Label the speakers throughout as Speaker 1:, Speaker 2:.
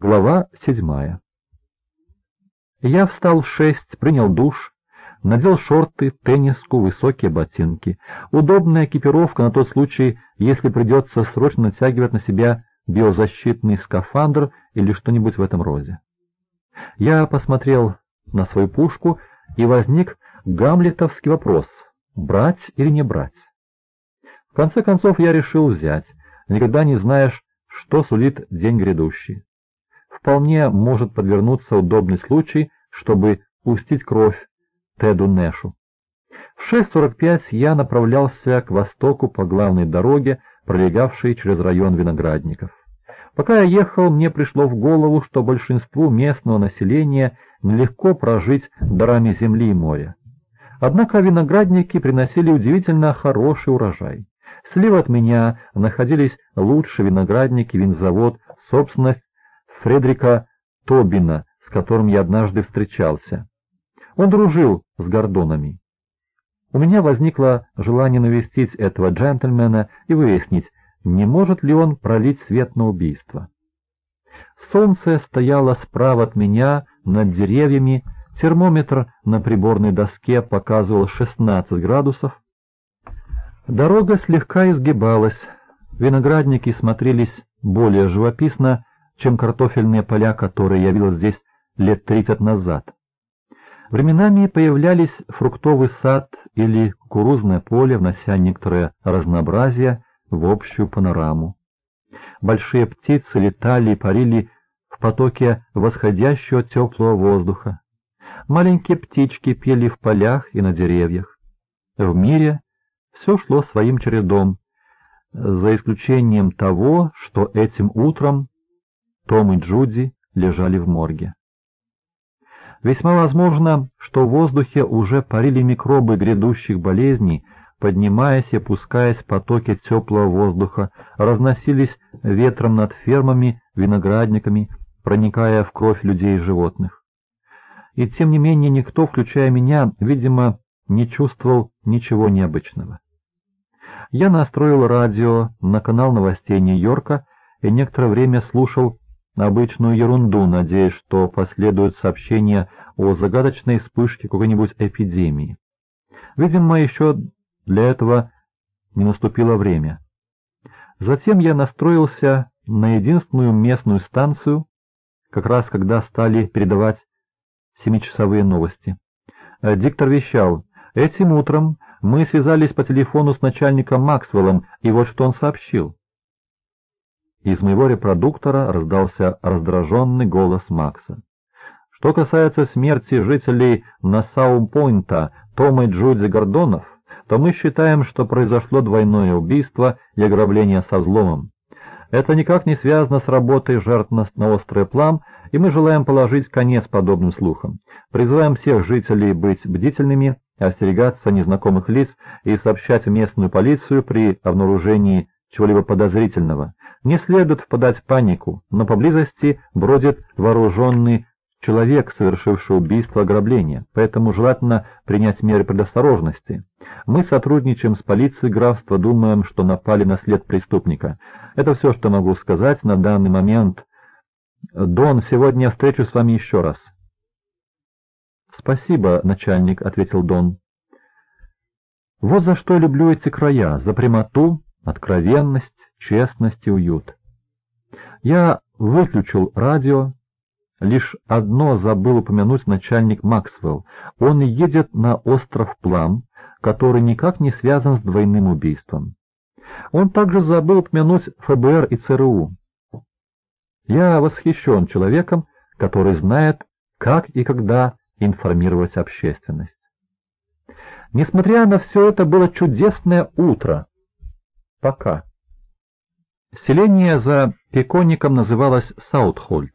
Speaker 1: Глава седьмая. Я встал в шесть, принял душ, надел шорты, тенниску, высокие ботинки. Удобная экипировка на тот случай, если придется срочно натягивать на себя биозащитный скафандр или что-нибудь в этом роде. Я посмотрел на свою пушку, и возник гамлетовский вопрос — брать или не брать. В конце концов я решил взять, никогда не знаешь, что сулит день грядущий вполне может подвернуться удобный случай, чтобы пустить кровь Теду Нэшу. В 6.45 я направлялся к востоку по главной дороге, пролегавшей через район виноградников. Пока я ехал, мне пришло в голову, что большинству местного населения нелегко прожить дарами земли и моря. Однако виноградники приносили удивительно хороший урожай. Слева от меня находились лучшие виноградники, винзавод, собственность Фредрика Тобина, с которым я однажды встречался. Он дружил с Гордонами. У меня возникло желание навестить этого джентльмена и выяснить, не может ли он пролить свет на убийство. Солнце стояло справа от меня над деревьями, термометр на приборной доске показывал 16 градусов. Дорога слегка изгибалась, виноградники смотрелись более живописно, чем картофельные поля, которые я видел здесь лет тридцать назад. Временами появлялись фруктовый сад или кукурузное поле, внося некоторое разнообразие в общую панораму. Большие птицы летали и парили в потоке восходящего теплого воздуха. Маленькие птички пели в полях и на деревьях. В мире все шло своим чередом, за исключением того, что этим утром том и Джуди лежали в морге. Весьма возможно, что в воздухе уже парили микробы грядущих болезней, поднимаясь и опускаясь в потоки теплого воздуха, разносились ветром над фермами, виноградниками, проникая в кровь людей и животных. И тем не менее никто, включая меня, видимо, не чувствовал ничего необычного. Я настроил радио на канал новостей Нью-Йорка и некоторое время слушал обычную ерунду, надеясь, что последует сообщение о загадочной вспышке какой-нибудь эпидемии. Видимо, еще для этого не наступило время. Затем я настроился на единственную местную станцию, как раз когда стали передавать семичасовые новости. Диктор вещал, «Этим утром мы связались по телефону с начальником Максвеллом, и вот что он сообщил. Из моего репродуктора раздался раздраженный голос Макса. Что касается смерти жителей Нассау-Пойнта, Тома и Джуди Гордонов, то мы считаем, что произошло двойное убийство и ограбление со взломом. Это никак не связано с работой жертв на острый плам, и мы желаем положить конец подобным слухам. Призываем всех жителей быть бдительными, остерегаться незнакомых лиц и сообщать в местную полицию при обнаружении чего-либо подозрительного. Не следует впадать в панику, но поблизости бродит вооруженный человек, совершивший убийство ограбление, поэтому желательно принять меры предосторожности. Мы сотрудничаем с полицией графства, думаем, что напали на след преступника. Это все, что могу сказать на данный момент. Дон, сегодня я встречусь с вами еще раз. «Спасибо, начальник», — ответил Дон. «Вот за что люблю эти края, за прямоту, откровенность, честность и уют. Я выключил радио, лишь одно забыл упомянуть начальник Максвелл. Он едет на остров Плам, который никак не связан с двойным убийством. Он также забыл упомянуть ФБР и ЦРУ. Я восхищен человеком, который знает, как и когда информировать общественность. Несмотря на все это, было чудесное утро. Пока. Селение за Пеконником называлось Саутхольд.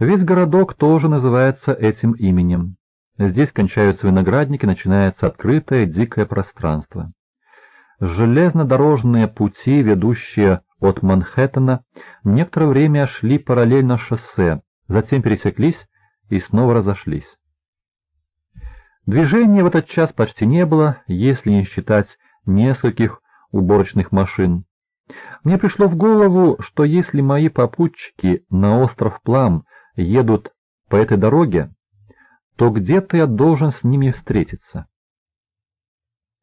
Speaker 1: Весь городок тоже называется этим именем. Здесь кончаются виноградники, начинается открытое дикое пространство. Железнодорожные пути, ведущие от Манхэттена, некоторое время шли параллельно шоссе, затем пересеклись и снова разошлись. Движения в этот час почти не было, если не считать нескольких уборочных машин. Мне пришло в голову, что если мои попутчики на остров Плам едут по этой дороге, то где-то я должен с ними встретиться.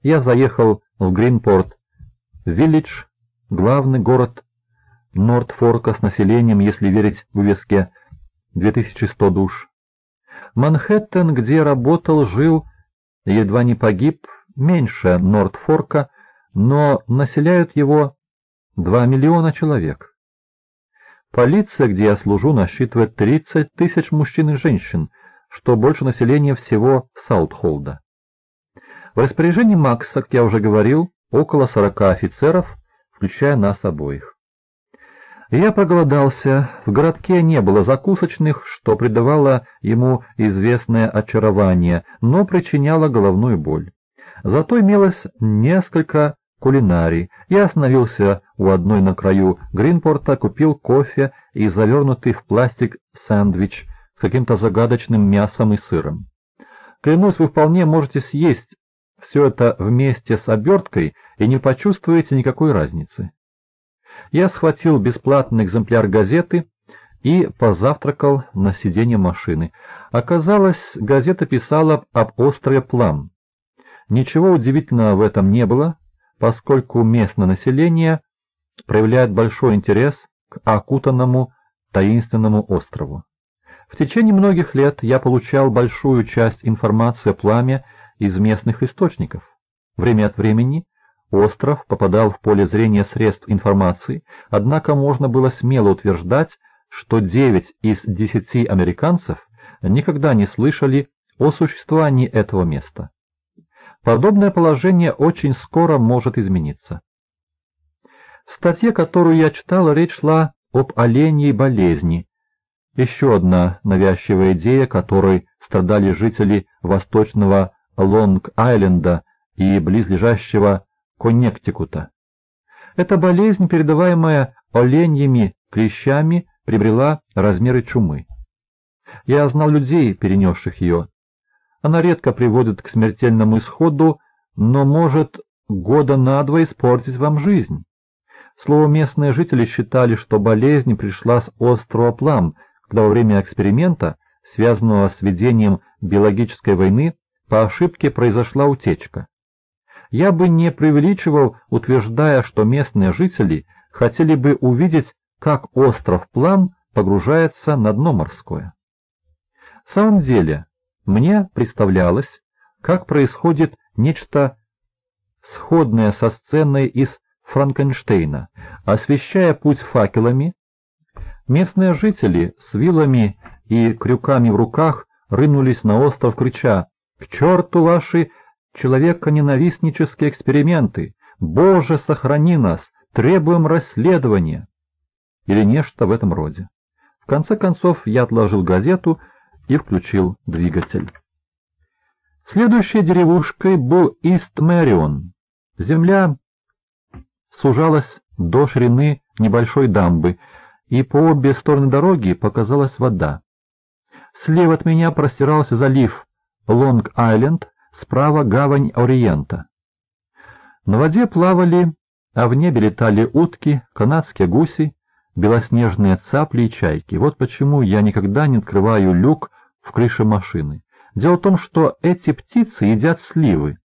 Speaker 1: Я заехал в Гринпорт, Виллидж, главный город Нортфорка с населением, если верить вывеске, 2100 душ. Манхэттен, где работал, жил, едва не погиб, меньше Нортфорка, но населяют его 2 миллиона человек. Полиция, где я служу, насчитывает 30 тысяч мужчин и женщин, что больше населения всего Саутхолда. В распоряжении Макса, как я уже говорил, около 40 офицеров, включая нас обоих. Я проголодался, в городке не было закусочных, что придавало ему известное очарование, но причиняло головную боль. Зато имелось несколько кулинарий. Я остановился у одной на краю Гринпорта, купил кофе и завернутый в пластик сэндвич с каким-то загадочным мясом и сыром. Клянусь, вы вполне можете съесть все это вместе с оберткой и не почувствуете никакой разницы я схватил бесплатный экземпляр газеты и позавтракал на сиденье машины. Оказалось, газета писала об острове Плам. Ничего удивительного в этом не было, поскольку местное население проявляет большой интерес к окутанному таинственному острову. В течение многих лет я получал большую часть информации о Пламе из местных источников. Время от времени Остров попадал в поле зрения средств информации, однако можно было смело утверждать, что 9 из 10 американцев никогда не слышали о существовании этого места. Подобное положение очень скоро может измениться. В статье, которую я читал, речь шла об оленьей болезни, еще одна навязчивая идея, которой страдали жители восточного Лонг-Айленда и близлежащего Коннектикута. Эта болезнь, передаваемая оленьими клещами, приобрела размеры чумы. Я знал людей, перенесших ее. Она редко приводит к смертельному исходу, но может года на два испортить вам жизнь. Слово местные жители считали, что болезнь пришла с острова Плам, когда во время эксперимента, связанного с ведением биологической войны, по ошибке произошла утечка. Я бы не преувеличивал, утверждая, что местные жители хотели бы увидеть, как остров Плам погружается на дно морское. В самом деле, мне представлялось, как происходит нечто сходное со сценой из Франкенштейна. Освещая путь факелами, местные жители с вилами и крюками в руках рынулись на остров, крича «К черту ваши человеконенавистнические эксперименты. Боже, сохрани нас! Требуем расследования!» Или нечто в этом роде. В конце концов я отложил газету и включил двигатель. Следующей деревушкой был Ист-Мэрион. Земля сужалась до ширины небольшой дамбы, и по обе стороны дороги показалась вода. Слева от меня простирался залив Лонг-Айленд, справа гавань Ориента. На воде плавали, а в небе летали утки, канадские гуси, белоснежные цапли и чайки. Вот почему я никогда не открываю люк в крыше машины. Дело в том, что эти птицы едят сливы,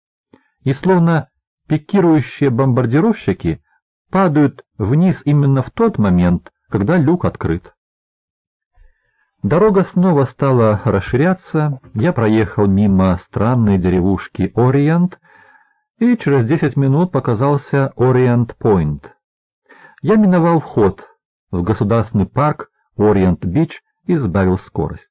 Speaker 1: и словно пикирующие бомбардировщики падают вниз именно в тот момент, когда люк открыт. Дорога снова стала расширяться, я проехал мимо странной деревушки Ориент, и через десять минут показался Ориент-Пойнт. Я миновал вход в государственный парк Ориент-Бич и сбавил скорость.